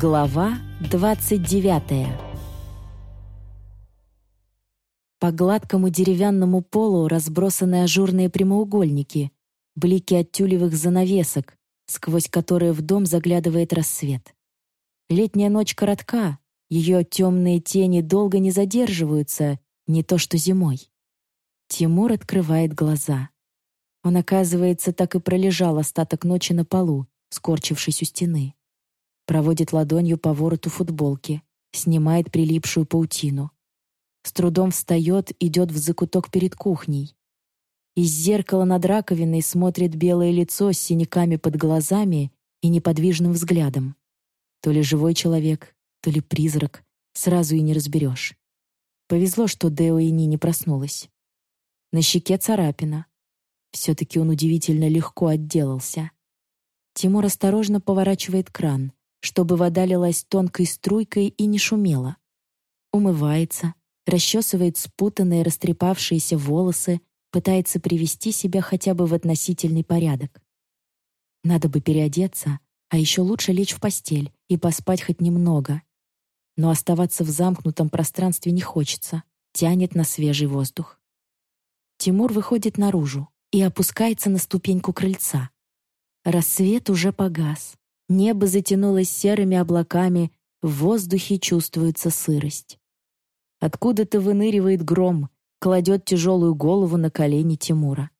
Глава 29 По гладкому деревянному полу разбросаны ажурные прямоугольники, блики от тюлевых занавесок, сквозь которые в дом заглядывает рассвет. Летняя ночь коротка, ее темные тени долго не задерживаются, не то что зимой. Тимур открывает глаза. Он, оказывается, так и пролежал остаток ночи на полу, скорчившись у стены. Проводит ладонью по вороту футболки, снимает прилипшую паутину. С трудом встает, идет в закуток перед кухней. Из зеркала над раковиной смотрит белое лицо с синяками под глазами и неподвижным взглядом. То ли живой человек, то ли призрак, сразу и не разберешь. Повезло, что Део и Ни не проснулась. На щеке царапина. Все-таки он удивительно легко отделался. Тимур осторожно поворачивает кран, чтобы вода лилась тонкой струйкой и не шумела. Умывается, расчесывает спутанные растрепавшиеся волосы, пытается привести себя хотя бы в относительный порядок. Надо бы переодеться, а еще лучше лечь в постель и поспать хоть немного. Но оставаться в замкнутом пространстве не хочется, тянет на свежий воздух. Тимур выходит наружу и опускается на ступеньку крыльца. Рассвет уже погас. Небо затянулось серыми облаками, в воздухе чувствуется сырость. Откуда-то выныривает гром, кладет тяжелую голову на колени Тимура.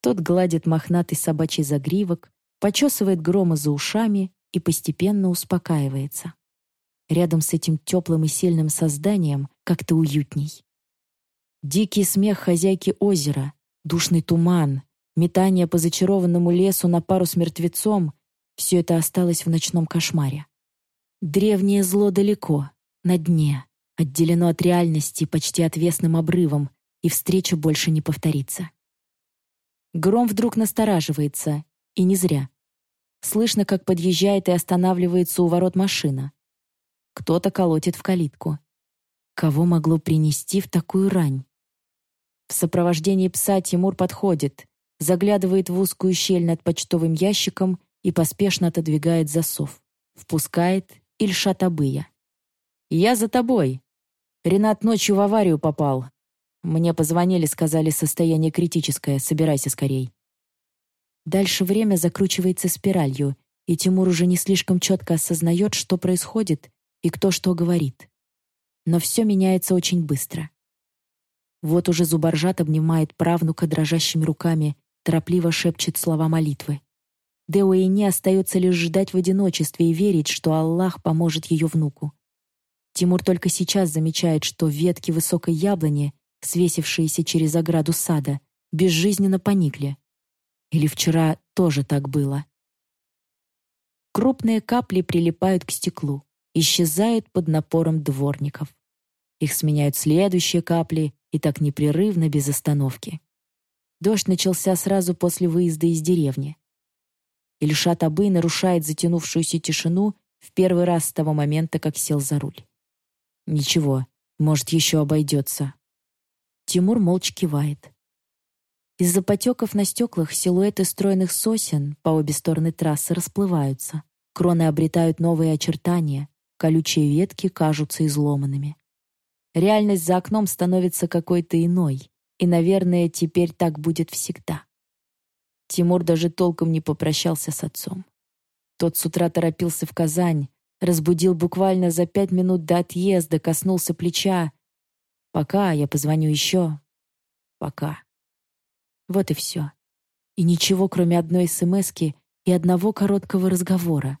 Тот гладит мохнатый собачий загривок, почесывает грома за ушами и постепенно успокаивается. Рядом с этим теплым и сильным созданием как-то уютней. Дикий смех хозяйки озера, душный туман, метание по зачарованному лесу на пару с мертвецом — все это осталось в ночном кошмаре. Древнее зло далеко, на дне, отделено от реальности почти отвесным обрывом, и встреча больше не повторится. Гром вдруг настораживается, и не зря. Слышно, как подъезжает и останавливается у ворот машина. Кто-то колотит в калитку. Кого могло принести в такую рань? В сопровождении пса Тимур подходит, заглядывает в узкую щель над почтовым ящиком и поспешно отодвигает засов. Впускает Ильшат Абыя. «Я за тобой. Ренат ночью в аварию попал. Мне позвонили, сказали, состояние критическое, собирайся скорей». Дальше время закручивается спиралью, и Тимур уже не слишком четко осознает, что происходит и кто что говорит. Но все меняется очень быстро. Вот уже Зубаржат обнимает правнука дрожащими руками, торопливо шепчет слова молитвы. Деуэйне остается лишь ждать в одиночестве и верить, что Аллах поможет ее внуку. Тимур только сейчас замечает, что ветки высокой яблони, свесившиеся через ограду сада, безжизненно поникли. Или вчера тоже так было? Крупные капли прилипают к стеклу, исчезают под напором дворников. Их сменяют следующие капли, и так непрерывно, без остановки. Дождь начался сразу после выезда из деревни. Ильшат Абы нарушает затянувшуюся тишину в первый раз с того момента, как сел за руль. Ничего, может, еще обойдется. Тимур молча кивает. Из-за потеков на стеклах силуэты стройных сосен по обе стороны трассы расплываются. Кроны обретают новые очертания, колючие ветки кажутся изломанными. Реальность за окном становится какой-то иной, и, наверное, теперь так будет всегда. Тимур даже толком не попрощался с отцом. Тот с утра торопился в Казань, разбудил буквально за пять минут до отъезда, коснулся плеча. «Пока, я позвоню еще. Пока». Вот и все. И ничего, кроме одной смс и одного короткого разговора.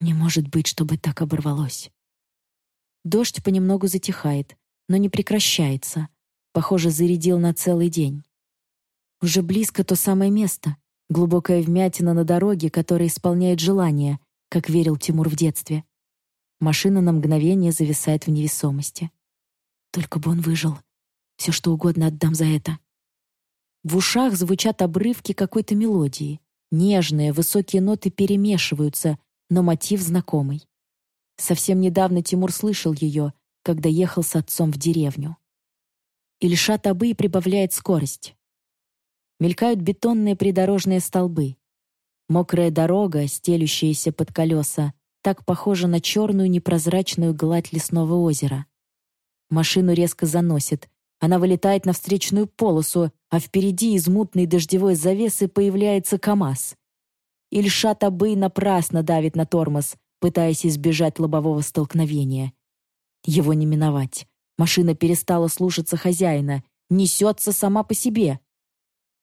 Не может быть, чтобы так оборвалось. Дождь понемногу затихает, но не прекращается. Похоже, зарядил на целый день. Уже близко то самое место. Глубокая вмятина на дороге, которая исполняет желание, как верил Тимур в детстве. Машина на мгновение зависает в невесомости. Только бы он выжил. Все что угодно отдам за это. В ушах звучат обрывки какой-то мелодии. Нежные, высокие ноты перемешиваются, но мотив знакомый. Совсем недавно Тимур слышал ее, когда ехал с отцом в деревню. Ильшат Абы прибавляет скорость. Мелькают бетонные придорожные столбы. Мокрая дорога, стелющаяся под колеса, так похожа на черную непрозрачную гладь лесного озера. Машину резко заносит. Она вылетает на встречную полосу, а впереди из мутной дождевой завесы появляется КамАЗ. Ильшат Абый напрасно давит на тормоз, пытаясь избежать лобового столкновения. Его не миновать. Машина перестала слушаться хозяина, несется сама по себе.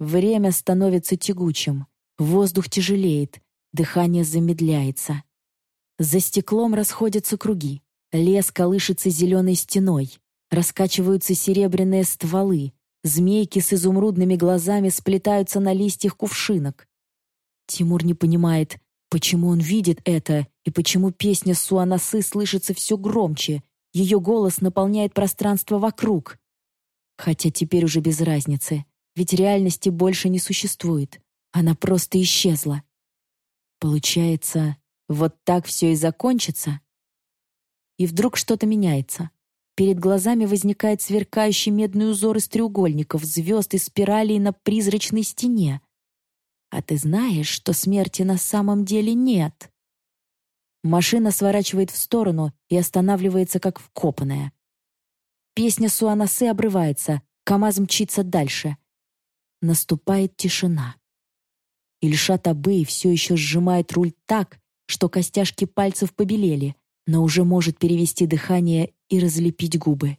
Время становится тягучим, воздух тяжелеет, дыхание замедляется. За стеклом расходятся круги, лес колышется зеленой стеной, раскачиваются серебряные стволы, змейки с изумрудными глазами сплетаются на листьях кувшинок. Тимур не понимает, почему он видит это и почему песня Суанасы слышится все громче, ее голос наполняет пространство вокруг. Хотя теперь уже без разницы, ведь реальности больше не существует. Она просто исчезла. Получается, вот так все и закончится? И вдруг что-то меняется. Перед глазами возникает сверкающий медный узор из треугольников, звезд и спиралей на призрачной стене. А ты знаешь, что смерти на самом деле нет? Машина сворачивает в сторону и останавливается как вкопанная. Песня Суанасы обрывается, КамАЗ мчится дальше. Наступает тишина. Ильшат Абый все еще сжимает руль так, что костяшки пальцев побелели, но уже может перевести дыхание и разлепить губы.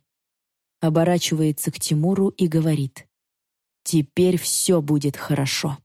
Оборачивается к Тимуру и говорит. «Теперь все будет хорошо».